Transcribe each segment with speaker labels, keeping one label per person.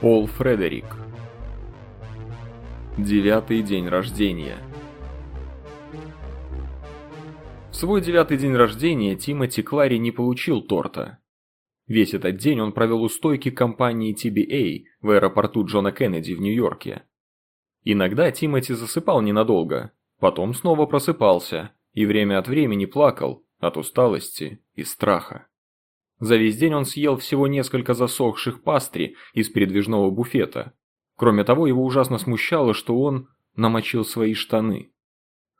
Speaker 1: Пол Фредерик. Девятый день рождения. В свой девятый день рождения Тимоти Клари не получил торта. Весь этот день он провел у стойки компании TBA в аэропорту Джона Кеннеди в Нью-Йорке. Иногда Тимоти засыпал ненадолго, потом снова просыпался и время от времени плакал от усталости и страха. За весь день он съел всего несколько засохших пастри из передвижного буфета. Кроме того, его ужасно смущало, что он намочил свои штаны.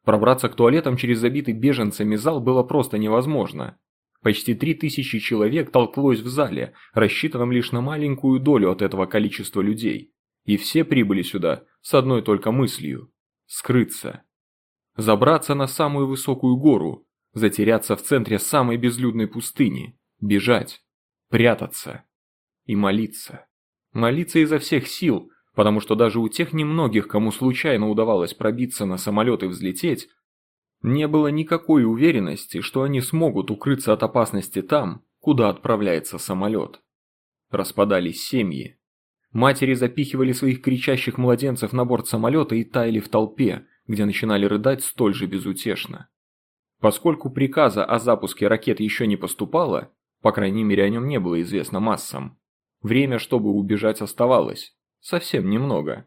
Speaker 1: Пробраться к туалетам через забитый беженцами зал было просто невозможно. Почти три тысячи человек толклось в зале, рассчитанном лишь на маленькую долю от этого количества людей. И все прибыли сюда с одной только мыслью – скрыться. Забраться на самую высокую гору, затеряться в центре самой безлюдной пустыни – бежать, прятаться и молиться. Молиться изо всех сил, потому что даже у тех немногих, кому случайно удавалось пробиться на самолет и взлететь, не было никакой уверенности, что они смогут укрыться от опасности там, куда отправляется самолет. Распадались семьи. Матери запихивали своих кричащих младенцев на борт самолета и таяли в толпе, где начинали рыдать столь же безутешно. Поскольку приказа о запуске ракет еще не поступало, по крайней мере, о нем не было известно массам. Время, чтобы убежать, оставалось. Совсем немного.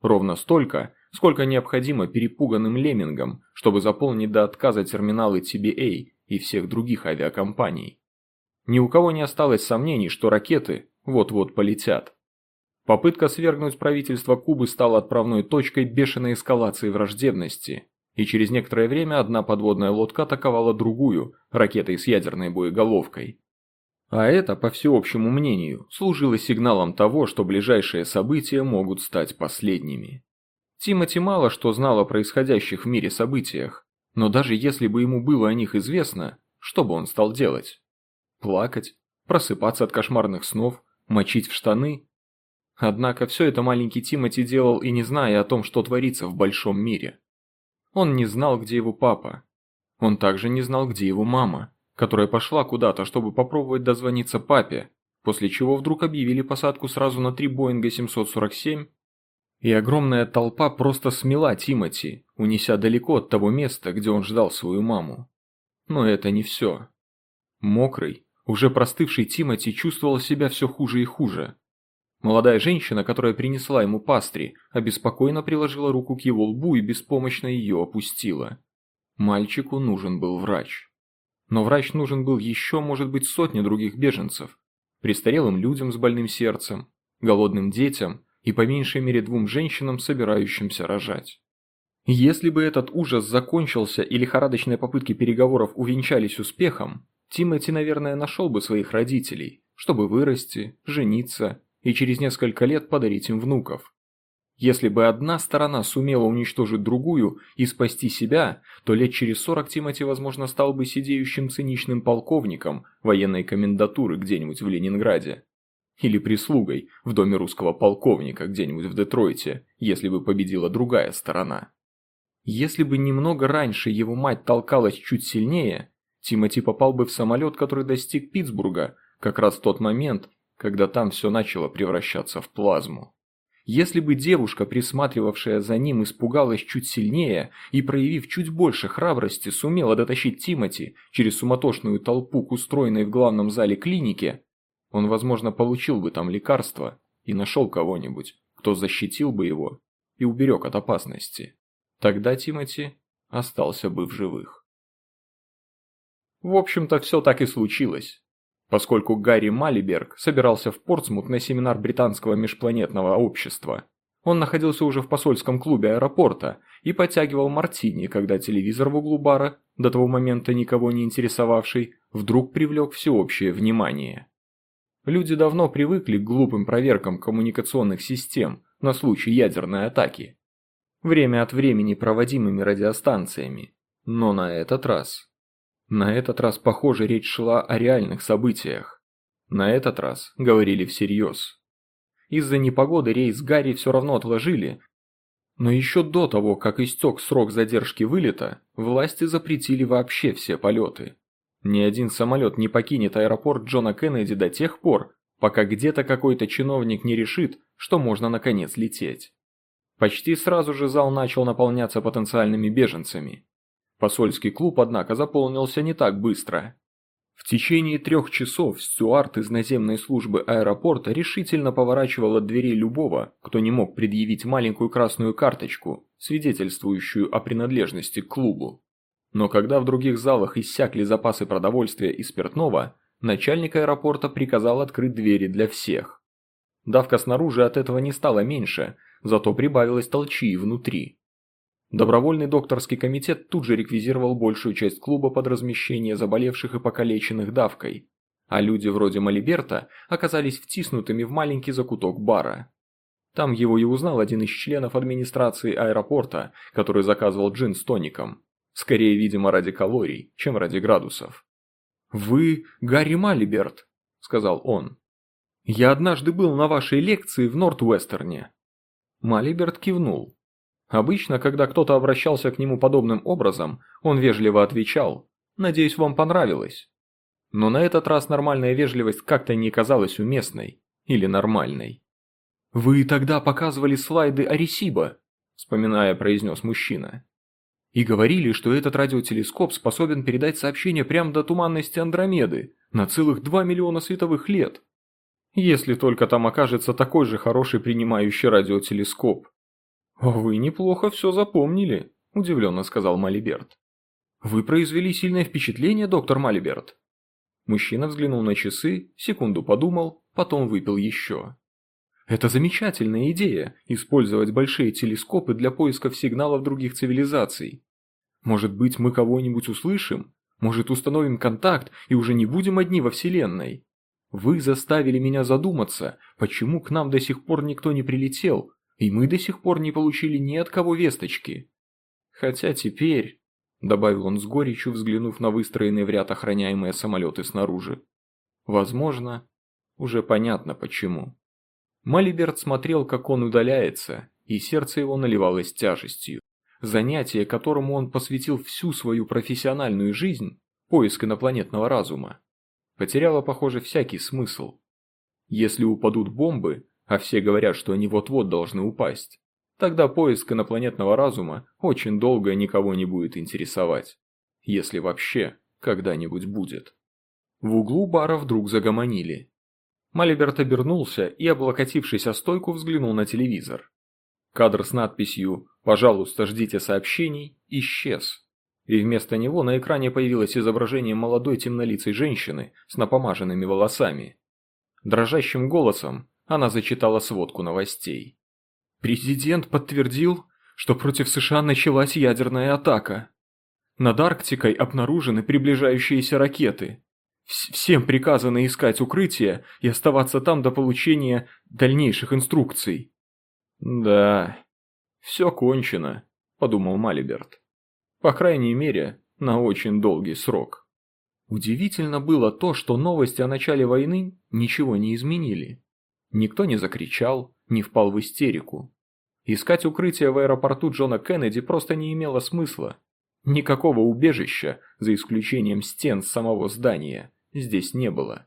Speaker 1: Ровно столько, сколько необходимо перепуганным леммингам, чтобы заполнить до отказа терминалы TBA и всех других авиакомпаний. Ни у кого не осталось сомнений, что ракеты вот-вот полетят. Попытка свергнуть правительство Кубы стала отправной точкой бешеной эскалации враждебности, и через некоторое время одна подводная лодка атаковала другую, ракетой с ядерной боеголовкой. А это, по всеобщему мнению, служило сигналом того, что ближайшие события могут стать последними. Тимоти мало что знал о происходящих в мире событиях, но даже если бы ему было о них известно, что бы он стал делать? Плакать? Просыпаться от кошмарных снов? Мочить в штаны? Однако все это маленький Тимоти делал и не зная о том, что творится в большом мире. Он не знал, где его папа. Он также не знал, где его мама которая пошла куда-то, чтобы попробовать дозвониться папе, после чего вдруг объявили посадку сразу на три Боинга 747, и огромная толпа просто смела Тимати, унеся далеко от того места, где он ждал свою маму. Но это не все. Мокрый, уже простывший Тимати чувствовал себя все хуже и хуже. Молодая женщина, которая принесла ему пастри, обеспокоенно приложила руку к его лбу и беспомощно ее опустила. Мальчику нужен был врач. Но врач нужен был еще, может быть, сотни других беженцев. Престарелым людям с больным сердцем, голодным детям и по меньшей мере двум женщинам, собирающимся рожать. Если бы этот ужас закончился и лихорадочные попытки переговоров увенчались успехом, Тимоти, наверное, нашел бы своих родителей, чтобы вырасти, жениться и через несколько лет подарить им внуков. Если бы одна сторона сумела уничтожить другую и спасти себя, то лет через сорок Тимати, возможно, стал бы сидеющим циничным полковником военной комендатуры где-нибудь в Ленинграде. Или прислугой в доме русского полковника где-нибудь в Детройте, если бы победила другая сторона. Если бы немного раньше его мать толкалась чуть сильнее, Тимати попал бы в самолет, который достиг Питтсбурга, как раз в тот момент, когда там все начало превращаться в плазму. Если бы девушка, присматривавшая за ним, испугалась чуть сильнее и, проявив чуть больше храбрости, сумела дотащить Тимати через суматошную толпу к устроенной в главном зале клинике, он, возможно, получил бы там лекарство и нашел кого-нибудь, кто защитил бы его и уберег от опасности. Тогда Тимати остался бы в живых. В общем-то, все так и случилось поскольку Гарри Малиберг собирался в Портсмут на семинар британского межпланетного общества. Он находился уже в посольском клубе аэропорта и подтягивал мартини, когда телевизор в углу бара, до того момента никого не интересовавший, вдруг привлек всеобщее внимание. Люди давно привыкли к глупым проверкам коммуникационных систем на случай ядерной атаки, время от времени проводимыми радиостанциями, но на этот раз на этот раз, похоже, речь шла о реальных событиях. На этот раз говорили всерьез. Из-за непогоды рейс Гарри все равно отложили, но еще до того, как истек срок задержки вылета, власти запретили вообще все полеты. Ни один самолет не покинет аэропорт Джона Кеннеди до тех пор, пока где-то какой-то чиновник не решит, что можно наконец лететь. Почти сразу же зал начал наполняться потенциальными беженцами. Посольский клуб, однако, заполнился не так быстро. В течение трех часов стюард из наземной службы аэропорта решительно поворачивал от дверей любого, кто не мог предъявить маленькую красную карточку, свидетельствующую о принадлежности к клубу. Но когда в других залах иссякли запасы продовольствия и спиртного, начальник аэропорта приказал открыть двери для всех. Давка снаружи от этого не стала меньше, зато прибавилось толчи внутри. Добровольный докторский комитет тут же реквизировал большую часть клуба под размещение заболевших и покалеченных давкой, а люди вроде Малиберта оказались втиснутыми в маленький закуток бара. Там его и узнал один из членов администрации аэропорта, который заказывал джин с тоником. Скорее, видимо, ради калорий, чем ради градусов. «Вы Гарри Малиберт», — сказал он. «Я однажды был на вашей лекции в Норт-Уэстерне». Малиберт кивнул. Обычно, когда кто-то обращался к нему подобным образом, он вежливо отвечал «Надеюсь, вам понравилось». Но на этот раз нормальная вежливость как-то не казалась уместной или нормальной. «Вы тогда показывали слайды Аресиба», – вспоминая, произнес мужчина. «И говорили, что этот радиотелескоп способен передать сообщение прямо до туманности Андромеды на целых 2 миллиона световых лет. Если только там окажется такой же хороший принимающий радиотелескоп», «Вы неплохо все запомнили», – удивленно сказал Малиберт. «Вы произвели сильное впечатление, доктор Малиберт». Мужчина взглянул на часы, секунду подумал, потом выпил еще. «Это замечательная идея – использовать большие телескопы для поисков сигналов других цивилизаций. Может быть, мы кого-нибудь услышим? Может, установим контакт и уже не будем одни во Вселенной? Вы заставили меня задуматься, почему к нам до сих пор никто не прилетел, и мы до сих пор не получили ни от кого весточки. Хотя теперь, добавил он с горечью, взглянув на выстроенные в ряд охраняемые самолеты снаружи, возможно, уже понятно почему. Малиберт смотрел, как он удаляется, и сердце его наливалось тяжестью. Занятие, которому он посвятил всю свою профессиональную жизнь, поиск инопланетного разума, потеряло, похоже, всякий смысл. Если упадут бомбы, а все говорят, что они вот-вот должны упасть, тогда поиск инопланетного разума очень долго никого не будет интересовать. Если вообще когда-нибудь будет. В углу бара вдруг загомонили. Малиберт обернулся и, облокотившись о стойку, взглянул на телевизор. Кадр с надписью «Пожалуйста, ждите сообщений» исчез. И вместо него на экране появилось изображение молодой темнолицей женщины с напомаженными волосами. Дрожащим голосом она зачитала сводку новостей. Президент подтвердил, что против США началась ядерная атака. Над Арктикой обнаружены приближающиеся ракеты. Всем приказано искать укрытие и оставаться там до получения дальнейших инструкций. «Да, все кончено», – подумал Малиберт. «По крайней мере, на очень долгий срок». Удивительно было то, что новости о начале войны ничего не изменили. Никто не закричал, не впал в истерику. Искать укрытие в аэропорту Джона Кеннеди просто не имело смысла. Никакого убежища, за исключением стен самого здания, здесь не было.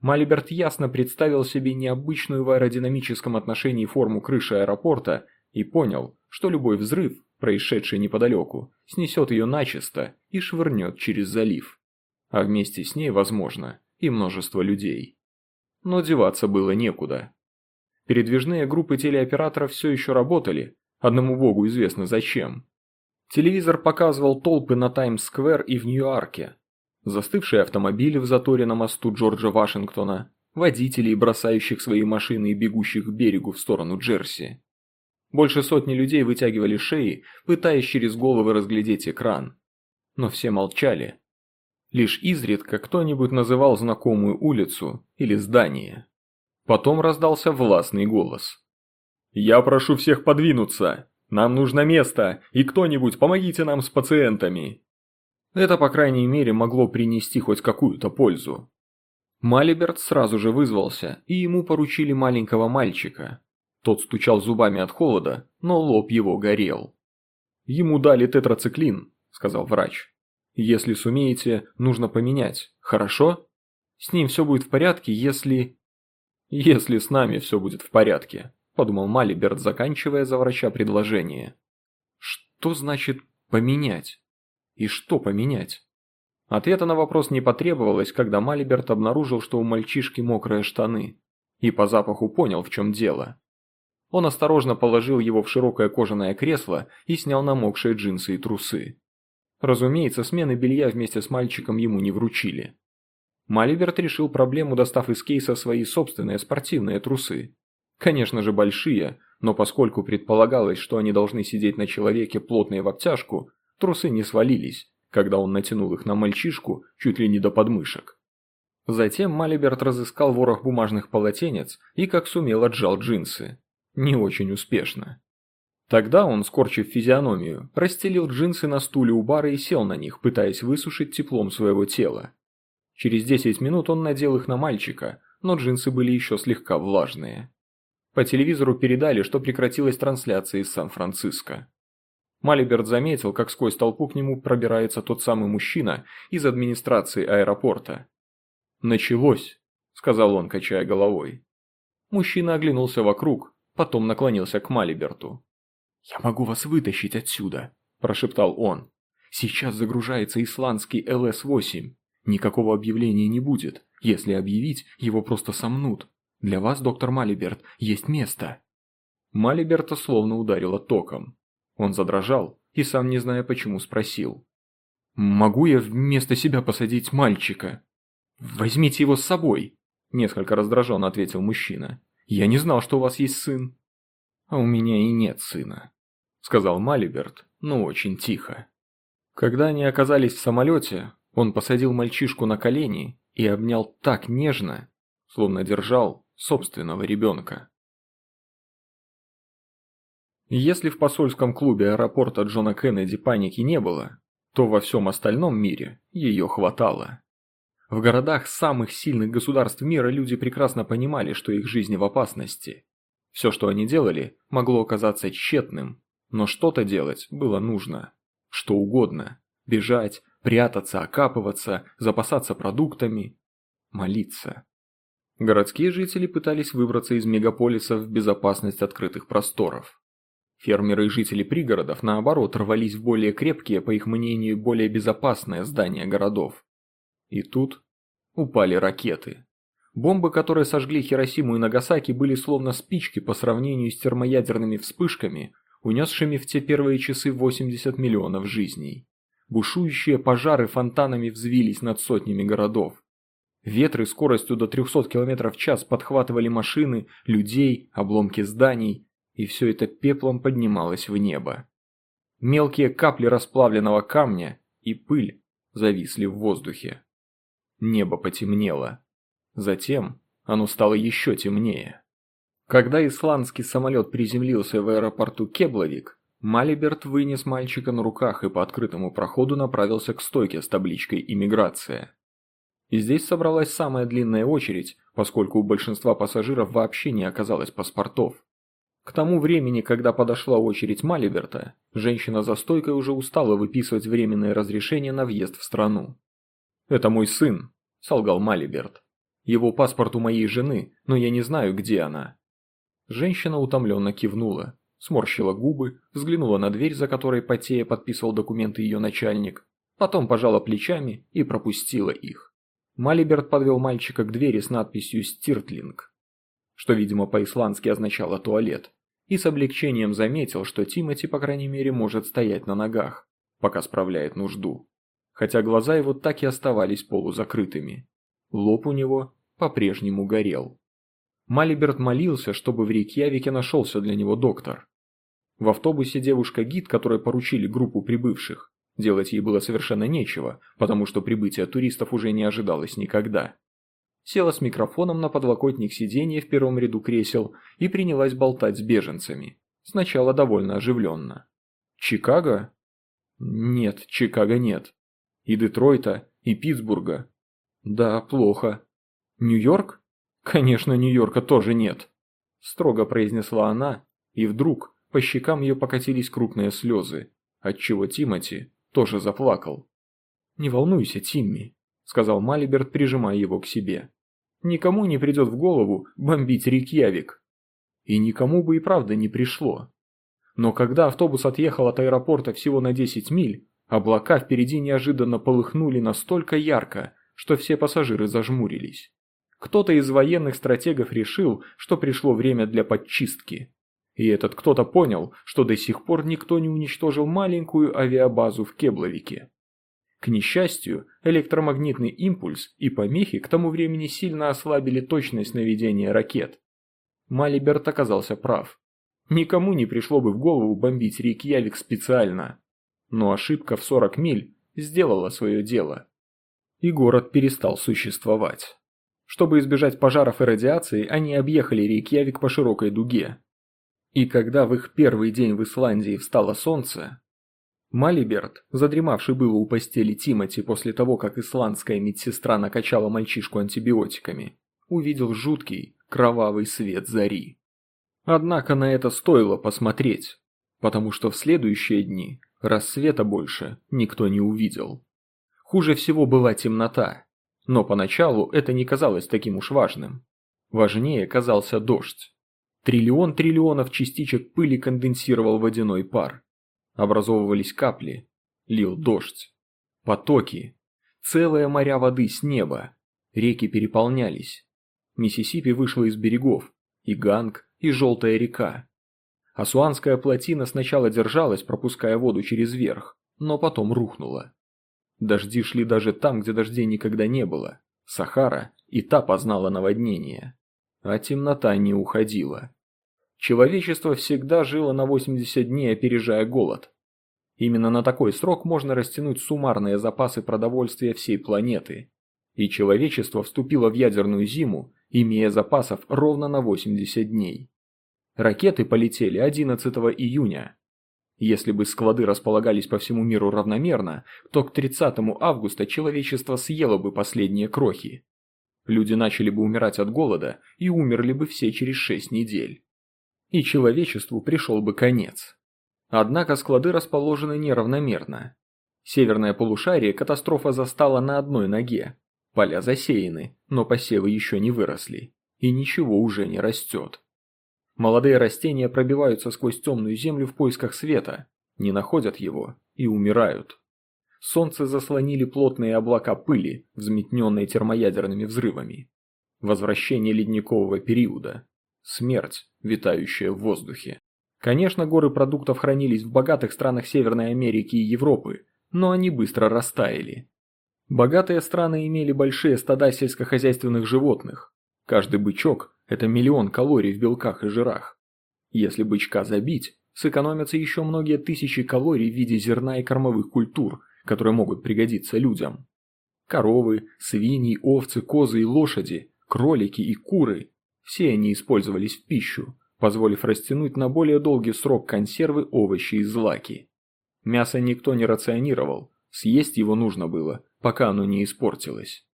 Speaker 1: Малиберт ясно представил себе необычную в аэродинамическом отношении форму крыши аэропорта и понял, что любой взрыв, происшедший неподалеку, снесет ее начисто и швырнет через залив. А вместе с ней, возможно, и множество людей но деваться было некуда. Передвижные группы телеоператоров все еще работали, одному богу известно зачем. Телевизор показывал толпы на Таймс-сквер и в Нью-Йорке, застывшие автомобили в заторе на мосту Джорджа Вашингтона, водителей, бросающих свои машины и бегущих к берегу в сторону Джерси. Больше сотни людей вытягивали шеи, пытаясь через головы разглядеть экран. Но все молчали, Лишь изредка кто-нибудь называл знакомую улицу или здание. Потом раздался властный голос. «Я прошу всех подвинуться! Нам нужно место, и кто-нибудь помогите нам с пациентами!» Это, по крайней мере, могло принести хоть какую-то пользу. Малиберт сразу же вызвался, и ему поручили маленького мальчика. Тот стучал зубами от холода, но лоб его горел. «Ему дали тетрациклин», – сказал врач. Если сумеете, нужно поменять, хорошо? С ним все будет в порядке, если... «Если с нами все будет в порядке», – подумал Малиберт, заканчивая за врача предложение. «Что значит поменять? И что поменять?» Ответа на вопрос не потребовалось, когда Малиберт обнаружил, что у мальчишки мокрые штаны, и по запаху понял, в чем дело. Он осторожно положил его в широкое кожаное кресло и снял намокшие джинсы и трусы. Разумеется, смены белья вместе с мальчиком ему не вручили. Малиберт решил проблему, достав из кейса свои собственные спортивные трусы. Конечно же большие, но поскольку предполагалось, что они должны сидеть на человеке плотные в обтяжку, трусы не свалились, когда он натянул их на мальчишку чуть ли не до подмышек. Затем Малиберт разыскал ворох бумажных полотенец и как сумел отжал джинсы. Не очень успешно. Тогда он, скорчив физиономию, расстелил джинсы на стуле у бара и сел на них, пытаясь высушить теплом своего тела. Через 10 минут он надел их на мальчика, но джинсы были еще слегка влажные. По телевизору передали, что прекратилась трансляция из Сан-Франциско. Малиберт заметил, как сквозь толпу к нему пробирается тот самый мужчина из администрации аэропорта. «Началось», – сказал он, качая головой. Мужчина оглянулся вокруг, потом наклонился к Малиберту. «Я могу вас вытащить отсюда», – прошептал он. «Сейчас загружается исландский ЛС-8. Никакого объявления не будет. Если объявить, его просто сомнут. Для вас, доктор Малиберт, есть место». Малиберта словно ударило током. Он задрожал и, сам не зная почему, спросил. «Могу я вместо себя посадить мальчика?» «Возьмите его с собой», – несколько раздраженно ответил мужчина. «Я не знал, что у вас есть сын». «А у меня и нет сына», – сказал Малиберт, но очень тихо. Когда они оказались в самолете, он посадил мальчишку на колени и обнял так нежно, словно держал собственного ребенка. Если в посольском клубе аэропорта Джона Кеннеди паники не было, то во всем остальном мире ее хватало. В городах самых сильных государств мира люди прекрасно понимали, что их жизни в опасности. Все, что они делали, могло оказаться тщетным, но что-то делать было нужно. Что угодно. Бежать, прятаться, окапываться, запасаться продуктами, молиться. Городские жители пытались выбраться из мегаполисов в безопасность открытых просторов. Фермеры и жители пригородов, наоборот, рвались в более крепкие, по их мнению, более безопасные здания городов. И тут упали ракеты. Бомбы, которые сожгли Хиросиму и Нагасаки, были словно спички по сравнению с термоядерными вспышками, унесшими в те первые часы 80 миллионов жизней. Бушующие пожары фонтанами взвились над сотнями городов. Ветры скоростью до 300 км в час подхватывали машины, людей, обломки зданий, и все это пеплом поднималось в небо. Мелкие капли расплавленного камня и пыль зависли в воздухе. Небо потемнело. Затем оно стало еще темнее. Когда исландский самолет приземлился в аэропорту Кебловик, Малиберт вынес мальчика на руках и по открытому проходу направился к стойке с табличкой «Иммиграция». И здесь собралась самая длинная очередь, поскольку у большинства пассажиров вообще не оказалось паспортов. К тому времени, когда подошла очередь Малиберта, женщина за стойкой уже устала выписывать временное разрешение на въезд в страну. «Это мой сын», – солгал Малиберт. «Его паспорт у моей жены, но я не знаю, где она». Женщина утомленно кивнула, сморщила губы, взглянула на дверь, за которой потея подписывал документы ее начальник, потом пожала плечами и пропустила их. Малиберт подвел мальчика к двери с надписью «Стиртлинг» что, видимо, по-исландски означало «туалет», и с облегчением заметил, что Тимати, по крайней мере, может стоять на ногах, пока справляет нужду. Хотя глаза его так и оставались полузакрытыми. Лоб у него по-прежнему горел. Малиберт молился, чтобы в Рейкьявике нашелся для него доктор. В автобусе девушка-гид, которой поручили группу прибывших, делать ей было совершенно нечего, потому что прибытие туристов уже не ожидалось никогда села с микрофоном на подлокотник сиденья в первом ряду кресел и принялась болтать с беженцами. Сначала довольно оживленно. Чикаго? Нет, Чикаго нет. И Детройта, и Питтсбурга. Да, плохо. Нью-Йорк? Конечно, Нью-Йорка тоже нет. Строго произнесла она, и вдруг по щекам ее покатились крупные слезы, отчего Тимати тоже заплакал. «Не волнуйся, Тимми», – сказал Малиберт, прижимая его к себе. Никому не придет в голову бомбить Рикьявик. И никому бы и правда не пришло. Но когда автобус отъехал от аэропорта всего на 10 миль, облака впереди неожиданно полыхнули настолько ярко, что все пассажиры зажмурились. Кто-то из военных стратегов решил, что пришло время для подчистки. И этот кто-то понял, что до сих пор никто не уничтожил маленькую авиабазу в Кебловике. К несчастью, электромагнитный импульс и помехи к тому времени сильно ослабили точность наведения ракет. Малиберт оказался прав. Никому не пришло бы в голову бомбить Рейкьявик специально. Но ошибка в 40 миль сделала свое дело. И город перестал существовать. Чтобы избежать пожаров и радиации, они объехали Рейкьявик по широкой дуге. И когда в их первый день в Исландии встало солнце, Малиберт, задремавший было у постели Тимати после того, как исландская медсестра накачала мальчишку антибиотиками, увидел жуткий, кровавый свет зари. Однако на это стоило посмотреть, потому что в следующие дни рассвета больше никто не увидел. Хуже всего была темнота, но поначалу это не казалось таким уж важным. Важнее казался дождь. Триллион триллионов частичек пыли конденсировал водяной пар. Образовывались капли, лил дождь, потоки, целые моря воды с неба, реки переполнялись. Миссисипи вышла из берегов, и Ганг, и Желтая река. Асуанская плотина сначала держалась, пропуская воду через верх, но потом рухнула. Дожди шли даже там, где дождей никогда не было. Сахара и та познала наводнение. А темнота не уходила. Человечество всегда жило на 80 дней, опережая голод. Именно на такой срок можно растянуть суммарные запасы продовольствия всей планеты. И человечество вступило в ядерную зиму, имея запасов ровно на 80 дней. Ракеты полетели 11 июня. Если бы склады располагались по всему миру равномерно, то к 30 августа человечество съело бы последние крохи. Люди начали бы умирать от голода и умерли бы все через 6 недель и человечеству пришел бы конец. Однако склады расположены неравномерно. Северное полушарие катастрофа застала на одной ноге. Поля засеяны, но посевы еще не выросли, и ничего уже не растет. Молодые растения пробиваются сквозь темную землю в поисках света, не находят его и умирают. Солнце заслонили плотные облака пыли, взметненные термоядерными взрывами. Возвращение ледникового периода. Смерть, витающая в воздухе. Конечно, горы продуктов хранились в богатых странах Северной Америки и Европы, но они быстро растаяли. Богатые страны имели большие стада сельскохозяйственных животных. Каждый бычок – это миллион калорий в белках и жирах. Если бычка забить, сэкономятся еще многие тысячи калорий в виде зерна и кормовых культур, которые могут пригодиться людям. Коровы, свиньи, овцы, козы и лошади, кролики и куры все они использовались в пищу, позволив растянуть на более долгий срок консервы, овощи и злаки. Мясо никто не рационировал, съесть его нужно было, пока оно не испортилось.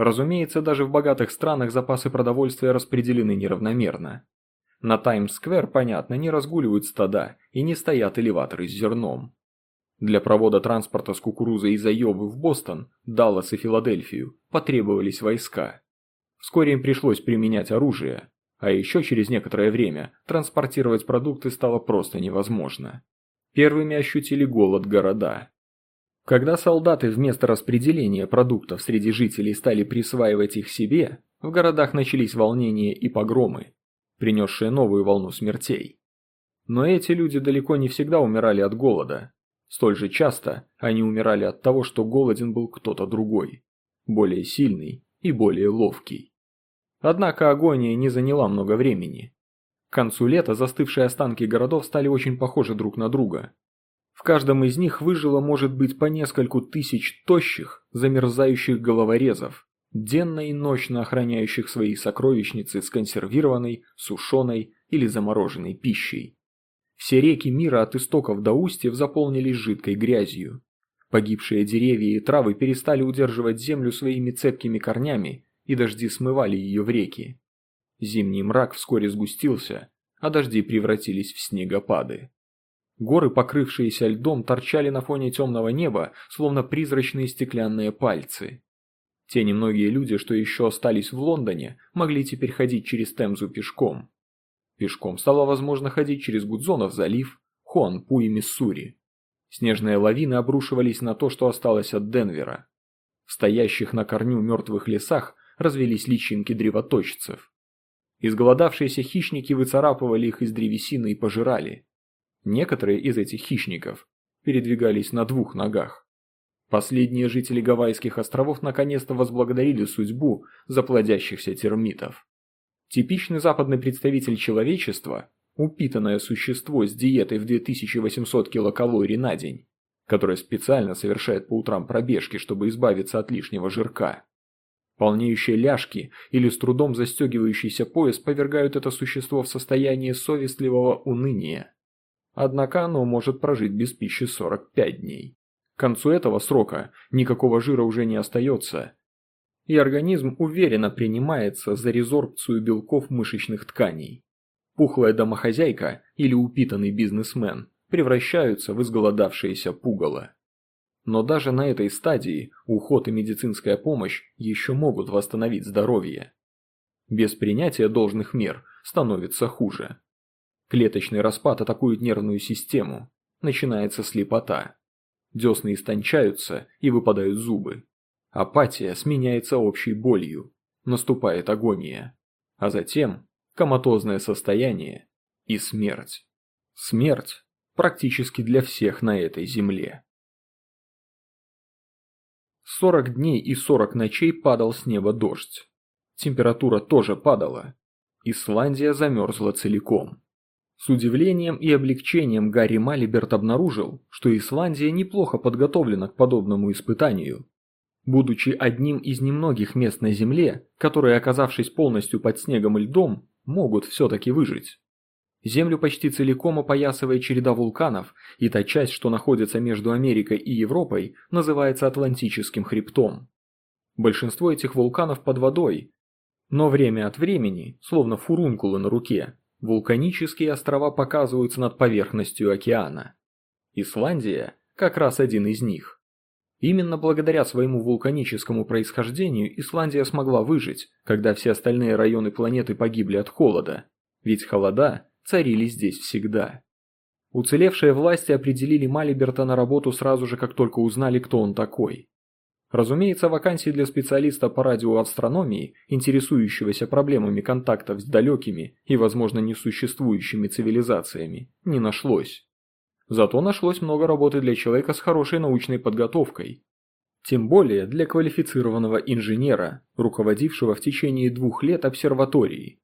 Speaker 1: Разумеется, даже в богатых странах запасы продовольствия распределены неравномерно. На Таймс-сквер, понятно, не разгуливают стада и не стоят элеваторы с зерном. Для провода транспорта с кукурузой из Айовы в Бостон, Даллас и Филадельфию потребовались войска. Вскоре им пришлось применять оружие, а еще через некоторое время транспортировать продукты стало просто невозможно. Первыми ощутили голод города. Когда солдаты вместо распределения продуктов среди жителей стали присваивать их себе, в городах начались волнения и погромы, принесшие новую волну смертей. Но эти люди далеко не всегда умирали от голода. Столь же часто они умирали от того, что голоден был кто-то другой, более сильный и более ловкий. Однако агония не заняла много времени. К концу лета застывшие останки городов стали очень похожи друг на друга. В каждом из них выжило может быть по нескольку тысяч тощих, замерзающих головорезов, денно и ночно охраняющих свои сокровищницы с консервированной, сушеной или замороженной пищей. Все реки мира от истоков до устьев заполнились жидкой грязью. Погибшие деревья и травы перестали удерживать землю своими цепкими корнями и дожди смывали ее в реки. Зимний мрак вскоре сгустился, а дожди превратились в снегопады. Горы, покрывшиеся льдом, торчали на фоне темного неба, словно призрачные стеклянные пальцы. Те немногие люди, что еще остались в Лондоне, могли теперь ходить через Темзу пешком. Пешком стало возможно ходить через Гудзонов залив, Хуанпу и Миссури. Снежные лавины обрушивались на то, что осталось от Денвера. В стоящих на корню мертвых лесах развелись личинки древоточцев. Изголодавшиеся хищники выцарапывали их из древесины и пожирали. Некоторые из этих хищников передвигались на двух ногах. Последние жители Гавайских островов наконец-то возблагодарили судьбу за плодящихся термитов. Типичный западный представитель человечества – упитанное существо с диетой в 2800 килокалорий на день, которое специально совершает по утрам пробежки, чтобы избавиться от лишнего жирка. Полнеющие ляжки или с трудом застегивающийся пояс повергают это существо в состояние совестливого уныния. Однако оно может прожить без пищи 45 дней. К концу этого срока никакого жира уже не остается, и организм уверенно принимается за резорбцию белков мышечных тканей. Пухлая домохозяйка или упитанный бизнесмен превращаются в изголодавшееся пугало. Но даже на этой стадии уход и медицинская помощь еще могут восстановить здоровье. Без принятия должных мер становится хуже. Клеточный распад атакует нервную систему, начинается слепота. Десны истончаются и выпадают зубы. Апатия сменяется общей болью. Наступает агония. А затем коматозное состояние и смерть. Смерть практически для всех на этой земле. 40 дней и 40 ночей падал с неба дождь. Температура тоже падала. Исландия замерзла целиком. С удивлением и облегчением Гарри Малиберт обнаружил, что Исландия неплохо подготовлена к подобному испытанию. Будучи одним из немногих мест на Земле, которые, оказавшись полностью под снегом и льдом, могут все-таки выжить. Землю почти целиком опоясывает череда вулканов, и та часть, что находится между Америкой и Европой, называется Атлантическим хребтом. Большинство этих вулканов под водой, но время от времени, словно фурункулы на руке, Вулканические острова показываются над поверхностью океана. Исландия – как раз один из них. Именно благодаря своему вулканическому происхождению Исландия смогла выжить, когда все остальные районы планеты погибли от холода, ведь холода царили здесь всегда. Уцелевшие власти определили Малиберта на работу сразу же, как только узнали, кто он такой. Разумеется, вакансий для специалиста по радиоастрономии, интересующегося проблемами контактов с далекими и, возможно, несуществующими цивилизациями, не нашлось. Зато нашлось много работы для человека с хорошей научной подготовкой. Тем более для квалифицированного инженера, руководившего в течение двух лет обсерваторией.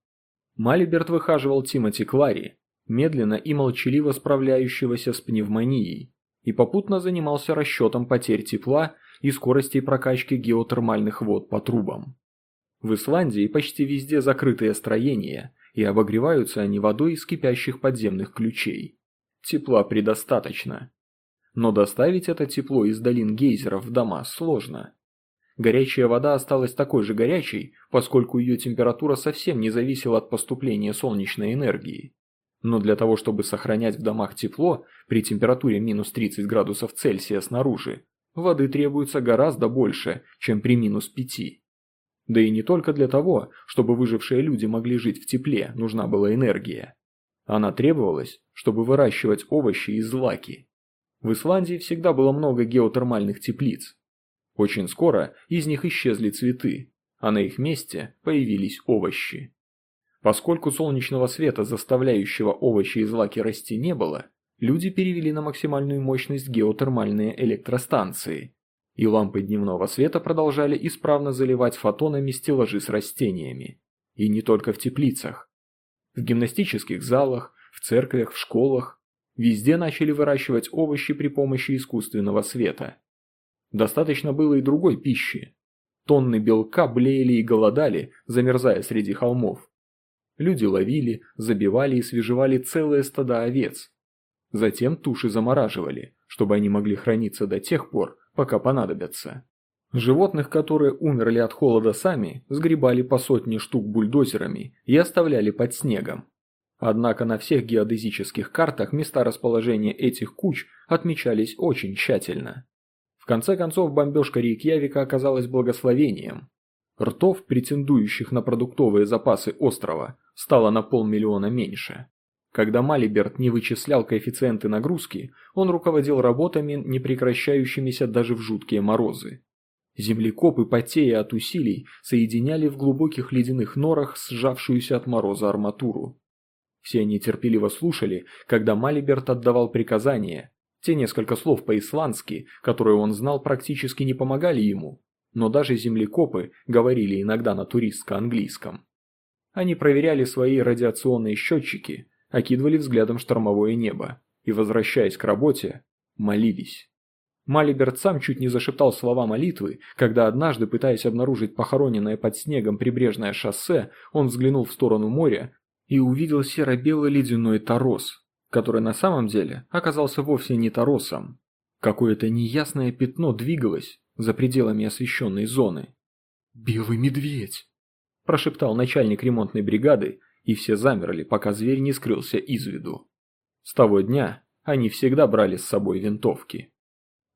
Speaker 1: Малиберт выхаживал Тимоти Клари, медленно и молчаливо справляющегося с пневмонией, и попутно занимался расчетом потерь тепла и скоростей прокачки геотермальных вод по трубам. В Исландии почти везде закрытые строения, и обогреваются они водой из кипящих подземных ключей. Тепла предостаточно. Но доставить это тепло из долин гейзеров в дома сложно. Горячая вода осталась такой же горячей, поскольку ее температура совсем не зависела от поступления солнечной энергии. Но для того, чтобы сохранять в домах тепло при температуре минус 30 градусов Цельсия снаружи, воды требуется гораздо больше, чем при минус пяти. Да и не только для того, чтобы выжившие люди могли жить в тепле, нужна была энергия. Она требовалась, чтобы выращивать овощи из злаки. В Исландии всегда было много геотермальных теплиц. Очень скоро из них исчезли цветы, а на их месте появились овощи. Поскольку солнечного света, заставляющего овощи и злаки расти, не было, люди перевели на максимальную мощность геотермальные электростанции, и лампы дневного света продолжали исправно заливать фотонами стеллажи с растениями. И не только в теплицах. В гимнастических залах, в церквях, в школах. Везде начали выращивать овощи при помощи искусственного света. Достаточно было и другой пищи. Тонны белка блеяли и голодали, замерзая среди холмов. Люди ловили, забивали и свежевали целые стада овец, Затем туши замораживали, чтобы они могли храниться до тех пор, пока понадобятся. Животных, которые умерли от холода сами, сгребали по сотне штук бульдозерами и оставляли под снегом. Однако на всех геодезических картах места расположения этих куч отмечались очень тщательно. В конце концов, бомбежка Рейкьявика оказалась благословением. Ртов, претендующих на продуктовые запасы острова, стало на полмиллиона меньше. Когда Малиберт не вычислял коэффициенты нагрузки, он руководил работами, не прекращающимися даже в жуткие морозы. Землекопы, потея от усилий, соединяли в глубоких ледяных норах сжавшуюся от мороза арматуру. Все они терпеливо слушали, когда Малиберт отдавал приказания. Те несколько слов по-исландски, которые он знал, практически не помогали ему, но даже землекопы говорили иногда на туристско-английском. Они проверяли свои радиационные счетчики, окидывали взглядом штормовое небо и, возвращаясь к работе, молились. Малиберт сам чуть не зашептал слова молитвы, когда однажды, пытаясь обнаружить похороненное под снегом прибрежное шоссе, он взглянул в сторону моря и увидел серо-белый ледяной торос, который на самом деле оказался вовсе не торосом. Какое-то неясное пятно двигалось за пределами освещенной зоны. «Белый медведь!» – прошептал начальник ремонтной бригады, и все замерли, пока зверь не скрылся из виду. С того дня они всегда брали с собой винтовки.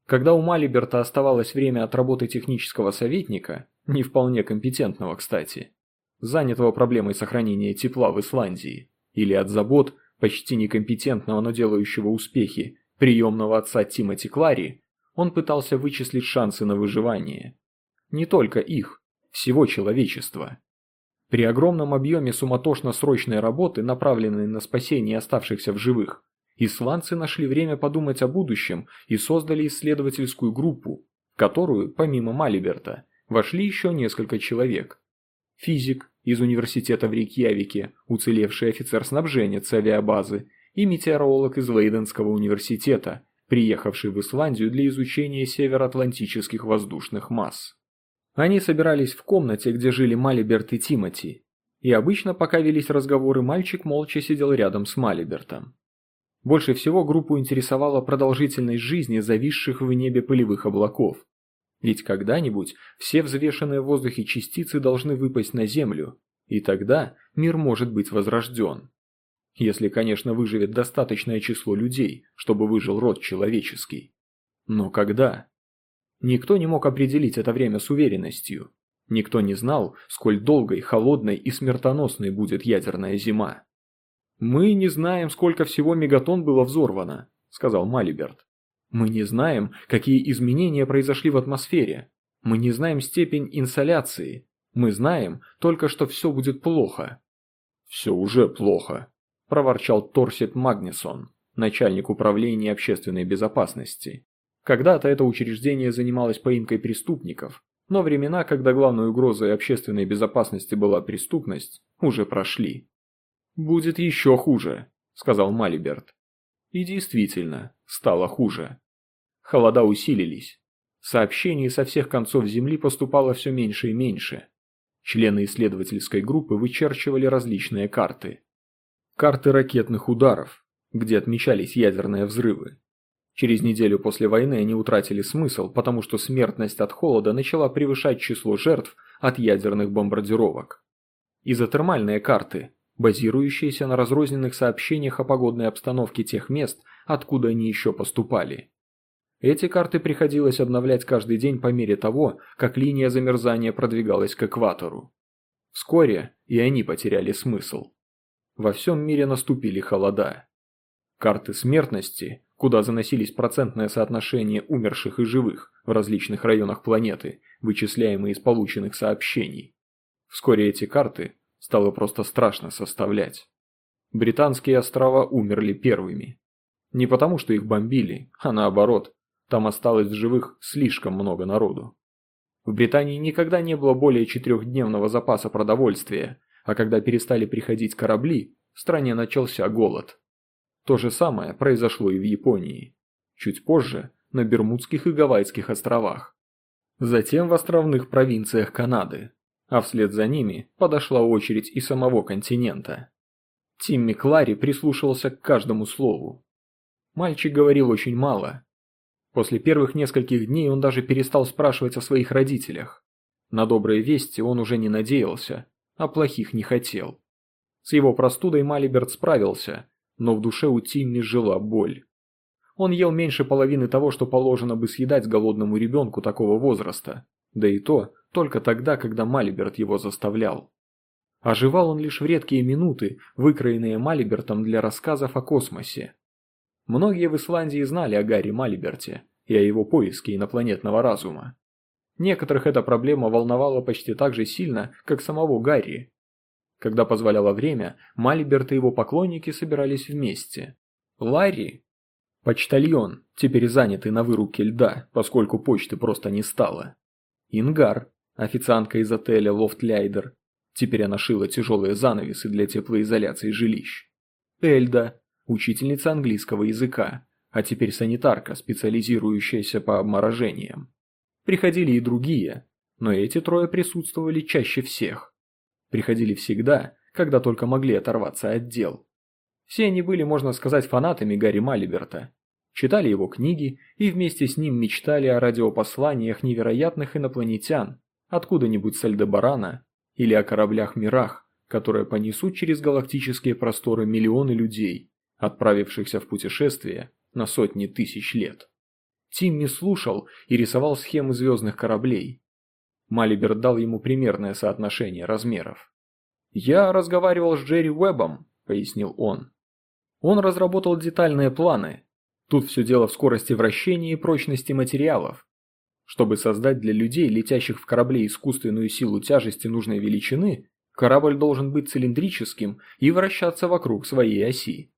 Speaker 1: Когда у Малиберта оставалось время от работы технического советника, не вполне компетентного, кстати, занятого проблемой сохранения тепла в Исландии, или от забот, почти некомпетентного, но делающего успехи, приемного отца Тимоти Клари, он пытался вычислить шансы на выживание. Не только их, всего человечества. При огромном объеме суматошно-срочной работы, направленной на спасение оставшихся в живых, исландцы нашли время подумать о будущем и создали исследовательскую группу, в которую, помимо Малиберта, вошли еще несколько человек. Физик из университета в Рейкьявике, уцелевший офицер-снабженец авиабазы, и метеоролог из Лейденского университета, приехавший в Исландию для изучения североатлантических воздушных масс. Они собирались в комнате, где жили Малиберт и Тимати, и обычно, пока велись разговоры, мальчик молча сидел рядом с Малибертом. Больше всего группу интересовала продолжительность жизни зависших в небе пылевых облаков. Ведь когда-нибудь все взвешенные в воздухе частицы должны выпасть на Землю, и тогда мир может быть возрожден. Если, конечно, выживет достаточное число людей, чтобы выжил род человеческий. Но когда? Никто не мог определить это время с уверенностью. Никто не знал, сколь долгой, холодной и смертоносной будет ядерная зима. «Мы не знаем, сколько всего мегатон было взорвано», – сказал Малиберт. «Мы не знаем, какие изменения произошли в атмосфере. Мы не знаем степень инсоляции. Мы знаем только, что все будет плохо». «Все уже плохо», – проворчал Торсет Магнисон, начальник управления общественной безопасности. Когда-то это учреждение занималось поимкой преступников, но времена, когда главной угрозой общественной безопасности была преступность, уже прошли. «Будет еще хуже», – сказал Малиберт. И действительно, стало хуже. Холода усилились. Сообщений со всех концов Земли поступало все меньше и меньше. Члены исследовательской группы вычерчивали различные карты. Карты ракетных ударов, где отмечались ядерные взрывы. Через неделю после войны они утратили смысл, потому что смертность от холода начала превышать число жертв от ядерных бомбардировок. Изотермальные карты, базирующиеся на разрозненных сообщениях о погодной обстановке тех мест, откуда они еще поступали. Эти карты приходилось обновлять каждый день по мере того, как линия замерзания продвигалась к экватору. Вскоре и они потеряли смысл. Во всем мире наступили холода. Карты смертности куда заносились процентное соотношение умерших и живых в различных районах планеты, вычисляемые из полученных сообщений. Вскоре эти карты стало просто страшно составлять. Британские острова умерли первыми. Не потому, что их бомбили, а наоборот, там осталось в живых слишком много народу. В Британии никогда не было более четырехдневного запаса продовольствия, а когда перестали приходить корабли, в стране начался голод. То же самое произошло и в Японии. Чуть позже на Бермудских и Гавайских островах. Затем в островных провинциях Канады. А вслед за ними подошла очередь и самого континента. Тимми Клари прислушивался к каждому слову. Мальчик говорил очень мало. После первых нескольких дней он даже перестал спрашивать о своих родителях. На добрые вести он уже не надеялся, а плохих не хотел. С его простудой Малиберт справился, но в душе у Тимми жила боль. Он ел меньше половины того, что положено бы съедать голодному ребенку такого возраста. Да и то, только тогда, когда Малиберт его заставлял. Оживал он лишь в редкие минуты, выкроенные Малибертом для рассказов о космосе. Многие в Исландии знали о Гарри Малиберте и о его поиске инопланетного разума. Некоторых эта проблема волновала почти так же сильно, как самого Гарри. Когда позволяло время, Малиберт и его поклонники собирались вместе. Ларри, почтальон, теперь занятый на вырубке льда, поскольку почты просто не стало. Ингар, официантка из отеля Лофтляйдер, теперь она шила тяжелые занавесы для теплоизоляции жилищ. Эльда, учительница английского языка, а теперь санитарка, специализирующаяся по обморожениям. Приходили и другие, но эти трое присутствовали чаще всех. Приходили всегда, когда только могли оторваться от дел. Все они были, можно сказать, фанатами Гарри Малиберта. Читали его книги и вместе с ним мечтали о радиопосланиях невероятных инопланетян, откуда-нибудь с Альдебарана, или о кораблях-мирах, которые понесут через галактические просторы миллионы людей, отправившихся в путешествие на сотни тысяч лет. Тимми слушал и рисовал схемы звездных кораблей. Малибер дал ему примерное соотношение размеров. «Я разговаривал с Джерри Уэббом», — пояснил он. Он разработал детальные планы. Тут все дело в скорости вращения и прочности материалов. Чтобы создать для людей, летящих в корабле искусственную силу тяжести нужной величины, корабль должен быть цилиндрическим и вращаться вокруг своей оси.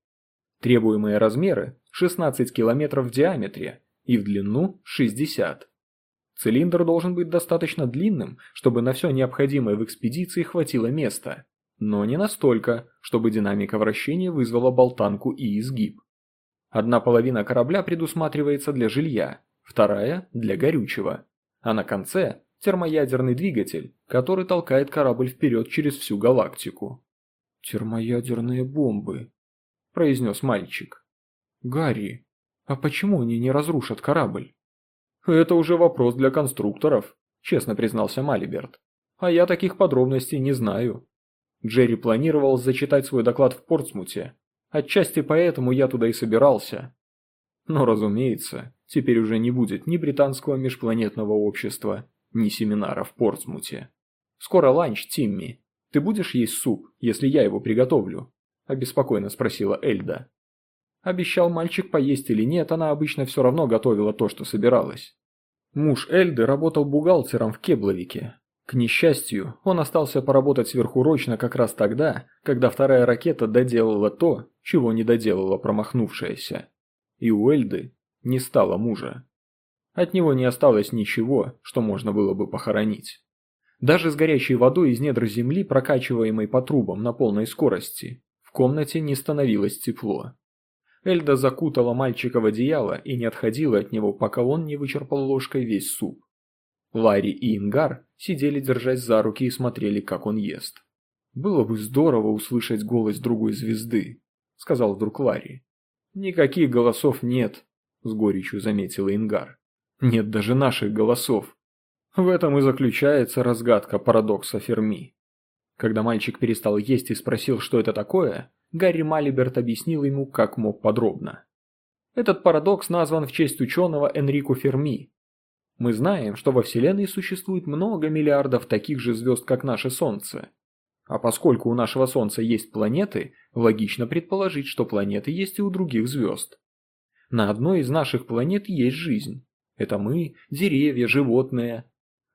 Speaker 1: Требуемые размеры – 16 км в диаметре и в длину 60. Цилиндр должен быть достаточно длинным, чтобы на все необходимое в экспедиции хватило места, но не настолько, чтобы динамика вращения вызвала болтанку и изгиб. Одна половина корабля предусматривается для жилья, вторая – для горючего, а на конце – термоядерный двигатель, который толкает корабль вперед через всю галактику. «Термоядерные бомбы», – произнес мальчик. «Гарри, а почему они не разрушат корабль?» «Это уже вопрос для конструкторов», – честно признался Малиберт. «А я таких подробностей не знаю». Джерри планировал зачитать свой доклад в Портсмуте. Отчасти поэтому я туда и собирался. Но, разумеется, теперь уже не будет ни британского межпланетного общества, ни семинара в Портсмуте. Скоро ланч, Тимми. Ты будешь есть суп, если я его приготовлю? Обеспокоенно спросила Эльда. Обещал мальчик поесть или нет, она обычно все равно готовила то, что собиралась. Муж Эльды работал бухгалтером в Кебловике. К несчастью, он остался поработать сверхурочно как раз тогда, когда вторая ракета доделала то, чего не доделала промахнувшаяся. И у Эльды не стало мужа. От него не осталось ничего, что можно было бы похоронить. Даже с горячей водой из недр земли, прокачиваемой по трубам на полной скорости, в комнате не становилось тепло. Эльда закутала мальчика в одеяло и не отходила от него, пока он не вычерпал ложкой весь суп. Ларри и Ингар сидели держась за руки и смотрели, как он ест. «Было бы здорово услышать голос другой звезды», — сказал вдруг Ларри. «Никаких голосов нет», — с горечью заметила Ингар. «Нет даже наших голосов. В этом и заключается разгадка парадокса Ферми». Когда мальчик перестал есть и спросил, что это такое, Гарри Малиберт объяснил ему, как мог подробно. Этот парадокс назван в честь ученого Энрико Ферми. Мы знаем, что во Вселенной существует много миллиардов таких же звезд, как наше Солнце. А поскольку у нашего Солнца есть планеты, логично предположить, что планеты есть и у других звезд. На одной из наших планет есть жизнь. Это мы, деревья, животные.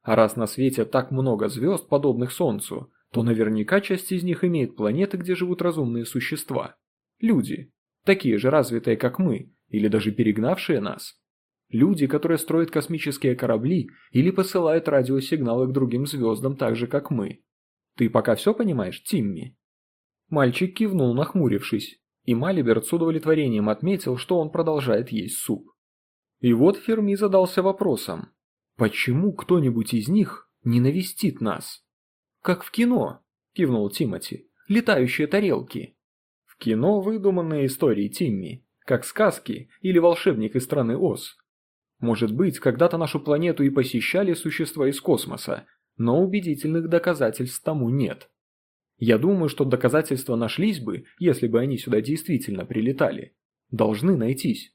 Speaker 1: А раз на свете так много звезд, подобных Солнцу, то наверняка часть из них имеет планеты, где живут разумные существа. Люди. Такие же развитые, как мы, или даже перегнавшие нас. Люди, которые строят космические корабли или посылают радиосигналы к другим звездам так же, как мы. Ты пока все понимаешь, Тимми?» Мальчик кивнул, нахмурившись, и Малиберт с удовлетворением отметил, что он продолжает есть суп. И вот Ферми задался вопросом, почему кто-нибудь из них не навестит нас? «Как в кино», – кивнул Тимати. «Летающие тарелки». «В кино выдуманные истории Тимми, как сказки или волшебник из страны Оз». Может быть, когда-то нашу планету и посещали существа из космоса, но убедительных доказательств тому нет. Я думаю, что доказательства нашлись бы, если бы они сюда действительно прилетали. Должны найтись.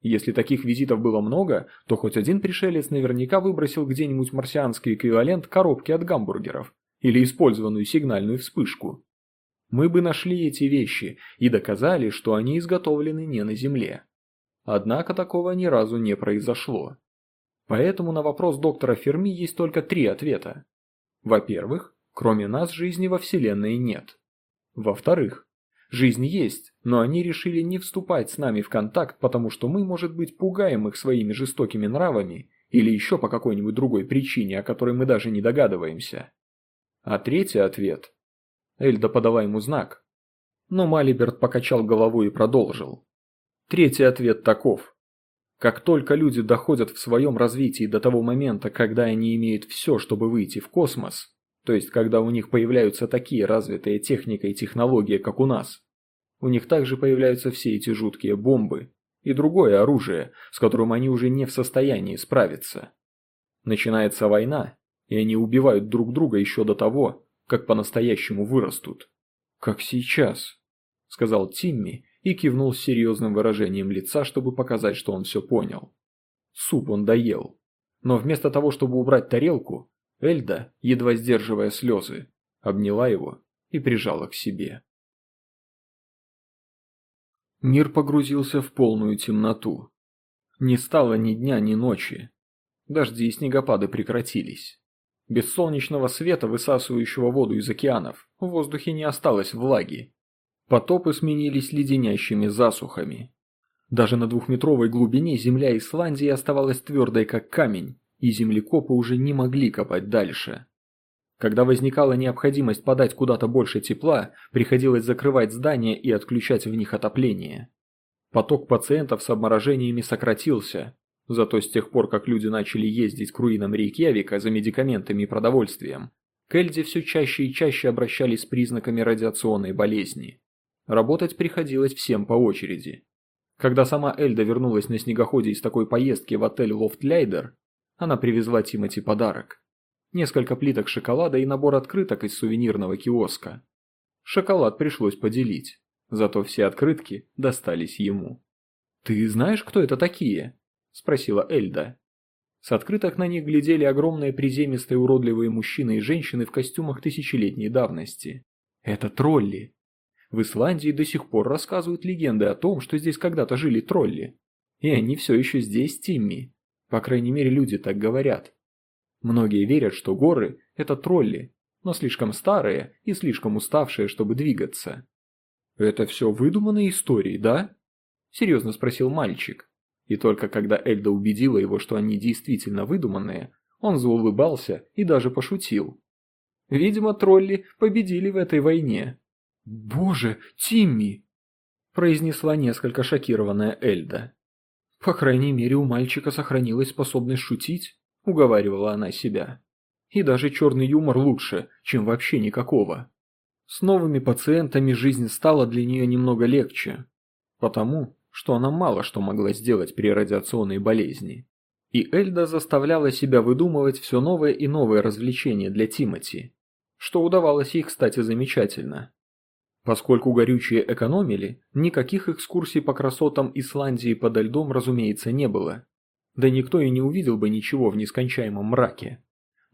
Speaker 1: Если таких визитов было много, то хоть один пришелец наверняка выбросил где-нибудь марсианский эквивалент коробки от гамбургеров или использованную сигнальную вспышку. Мы бы нашли эти вещи и доказали, что они изготовлены не на Земле. Однако такого ни разу не произошло. Поэтому на вопрос доктора Ферми есть только три ответа. Во-первых, кроме нас жизни во Вселенной нет. Во-вторых, Жизнь есть, но они решили не вступать с нами в контакт, потому что мы, может быть, пугаем их своими жестокими нравами или еще по какой-нибудь другой причине, о которой мы даже не догадываемся. А третий ответ. Эльда подала ему знак. Но Малиберт покачал головой и продолжил. Третий ответ таков. Как только люди доходят в своем развитии до того момента, когда они имеют все, чтобы выйти в космос, то есть, когда у них появляются такие развитые техника и технологии, как у нас. У них также появляются все эти жуткие бомбы и другое оружие, с которым они уже не в состоянии справиться. Начинается война, и они убивают друг друга еще до того, как по-настоящему вырастут. «Как сейчас», — сказал Тимми и кивнул с серьезным выражением лица, чтобы показать, что он все понял. Суп он доел. Но вместо того, чтобы убрать тарелку, Эльда, едва сдерживая слезы, обняла его и прижала к себе. Мир погрузился в полную темноту. Не стало ни дня, ни ночи. Дожди и снегопады прекратились. Без солнечного света, высасывающего воду из океанов, в воздухе не осталось влаги. Потопы сменились леденящими засухами. Даже на двухметровой глубине земля Исландии оставалась твердой, как камень, и землекопы уже не могли копать дальше. Когда возникала необходимость подать куда-то больше тепла, приходилось закрывать здания и отключать в них отопление. Поток пациентов с обморожениями сократился, зато с тех пор, как люди начали ездить к руинам Рейкьявика за медикаментами и продовольствием, к Эльде все чаще и чаще обращались с признаками радиационной болезни. Работать приходилось всем по очереди. Когда сама Эльда вернулась на снегоходе из такой поездки в отель Лофтляйдер, она привезла Тимати подарок. Несколько плиток шоколада и набор открыток из сувенирного киоска. Шоколад пришлось поделить, зато все открытки достались ему. «Ты знаешь, кто это такие?» – спросила Эльда. С открыток на них глядели огромные приземистые уродливые мужчины и женщины в костюмах тысячелетней давности. Это тролли. В Исландии до сих пор рассказывают легенды о том, что здесь когда-то жили тролли. И они все еще здесь, Тимми. По крайней мере, люди так говорят. Многие верят, что горы – это тролли, но слишком старые и слишком уставшие, чтобы двигаться. «Это все выдуманные истории, да?» – серьезно спросил мальчик. И только когда Эльда убедила его, что они действительно выдуманные, он заулыбался и даже пошутил. «Видимо, тролли победили в этой войне». «Боже, Тимми!» – произнесла несколько шокированная Эльда. По крайней мере, у мальчика сохранилась способность шутить, уговаривала она себя. И даже черный юмор лучше, чем вообще никакого. С новыми пациентами жизнь стала для нее немного легче, потому что она мало что могла сделать при радиационной болезни. И Эльда заставляла себя выдумывать все новые и новые развлечения для Тимати, что удавалось ей, кстати, замечательно. Поскольку горючие экономили, никаких экскурсий по красотам Исландии подо льдом, разумеется, не было. Да никто и не увидел бы ничего в нескончаемом мраке.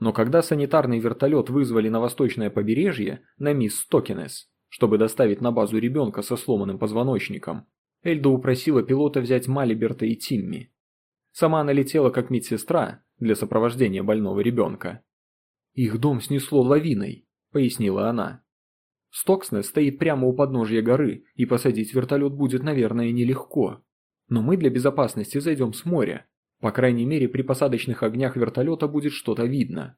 Speaker 1: Но когда санитарный вертолет вызвали на восточное побережье, на мисс Стокинес, чтобы доставить на базу ребенка со сломанным позвоночником, Эльда упросила пилота взять Малиберта и Тимми. Сама она летела как медсестра для сопровождения больного ребенка. «Их дом снесло лавиной», — пояснила она. Стокснес стоит прямо у подножья горы, и посадить вертолет будет, наверное, нелегко. Но мы для безопасности зайдем с моря. По крайней мере, при посадочных огнях вертолета будет что-то видно.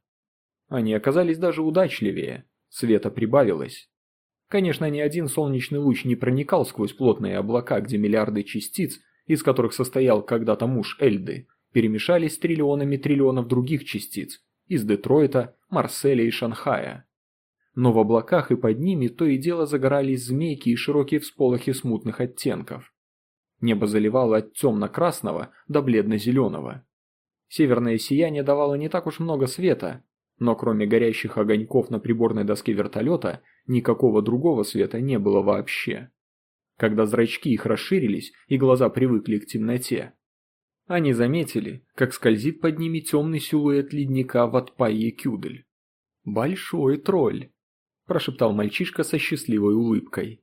Speaker 1: Они оказались даже удачливее. Света прибавилось. Конечно, ни один солнечный луч не проникал сквозь плотные облака, где миллиарды частиц, из которых состоял когда-то муж Эльды, перемешались с триллионами триллионов других частиц из Детройта, Марселя и Шанхая но в облаках и под ними то и дело загорались змейки и широкие всполохи смутных оттенков. Небо заливало от темно-красного до бледно-зеленого. Северное сияние давало не так уж много света, но кроме горящих огоньков на приборной доске вертолета, никакого другого света не было вообще. Когда зрачки их расширились и глаза привыкли к темноте, Они заметили, как скользит под ними темный силуэт ледника в отпае Кюдель. «Большой тролль», – прошептал мальчишка со счастливой улыбкой.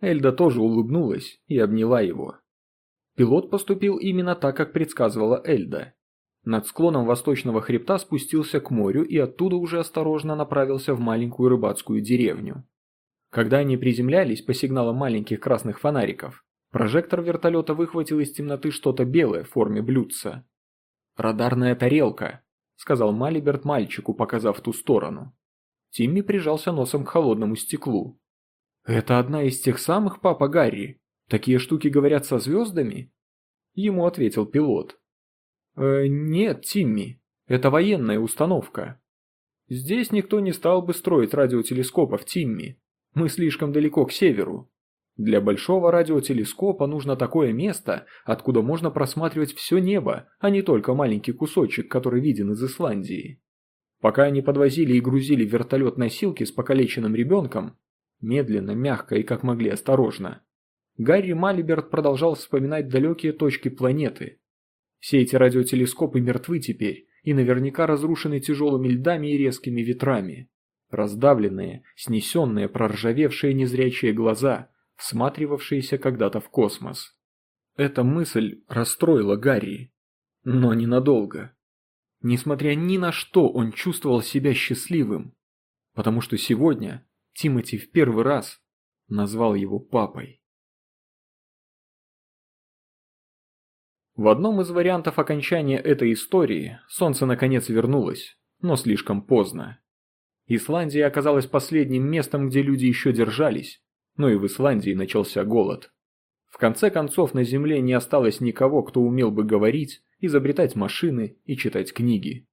Speaker 1: Эльда тоже улыбнулась и обняла его. Пилот поступил именно так, как предсказывала Эльда. Над склоном восточного хребта спустился к морю и оттуда уже осторожно направился в маленькую рыбацкую деревню. Когда они приземлялись по сигналам маленьких красных фонариков, прожектор вертолета выхватил из темноты что-то белое в форме блюдца. «Радарная тарелка», — сказал Малиберт мальчику, показав ту сторону. Тимми прижался носом к холодному стеклу. «Это одна из тех самых, папа Гарри? Такие штуки говорят со звездами?» Ему ответил пилот. «Э, «Нет, Тимми, это военная установка. Здесь никто не стал бы строить радиотелескопов, Тимми. Мы слишком далеко к северу. Для большого радиотелескопа нужно такое место, откуда можно просматривать все небо, а не только маленький кусочек, который виден из Исландии. Пока они подвозили и грузили вертолет носилки с покалеченным ребенком, медленно, мягко и как могли осторожно, Гарри Малиберт продолжал вспоминать далекие точки планеты, все эти радиотелескопы мертвы теперь и наверняка разрушены тяжелыми льдами и резкими ветрами. Раздавленные, снесенные, проржавевшие незрячие глаза, всматривавшиеся когда-то в космос. Эта мысль расстроила Гарри. Но ненадолго. Несмотря ни на что, он чувствовал себя счастливым. Потому что сегодня Тимати в первый раз назвал его папой. В одном из вариантов окончания этой истории солнце наконец вернулось, но слишком поздно. Исландия оказалась последним местом, где люди еще держались, но и в Исландии начался голод. В конце концов на Земле не осталось никого, кто умел бы говорить, изобретать машины и читать книги.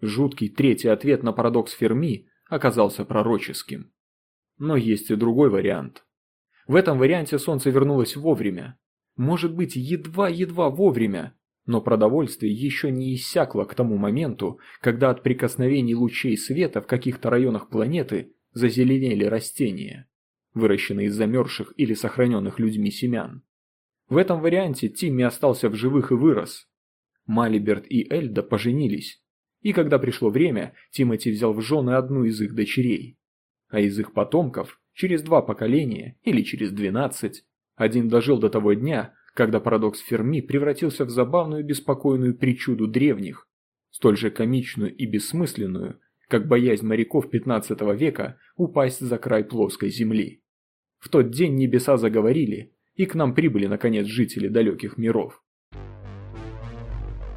Speaker 1: Жуткий третий ответ на парадокс Ферми оказался пророческим. Но есть и другой вариант. В этом варианте Солнце вернулось вовремя, может быть, едва-едва вовремя, но продовольствие еще не иссякло к тому моменту, когда от прикосновений лучей света в каких-то районах планеты зазеленели растения, выращенные из замерзших или сохраненных людьми семян. В этом варианте Тимми остался в живых и вырос. Малиберт и Эльда поженились, и когда пришло время, Тимати взял в жены одну из их дочерей. А из их потомков, через два поколения или через двенадцать, один дожил до того дня, когда парадокс Ферми превратился в забавную беспокойную причуду древних, столь же комичную и бессмысленную, как боязнь моряков 15 века упасть за край плоской земли. В тот день небеса заговорили, и к нам прибыли наконец жители далеких миров.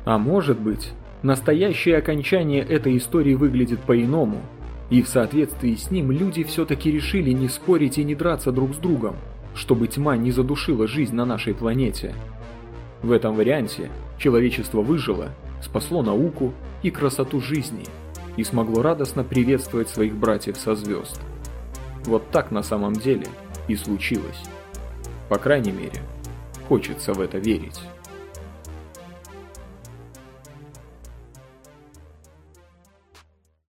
Speaker 1: А может быть, настоящее окончание этой истории выглядит по-иному, и в соответствии с ним люди все-таки решили не спорить и не драться друг с другом, чтобы тьма не задушила жизнь на нашей планете. В этом варианте человечество выжило, спасло науку и красоту жизни и смогло радостно приветствовать своих братьев со звезд. Вот так на самом деле и случилось. По крайней мере, хочется в это верить.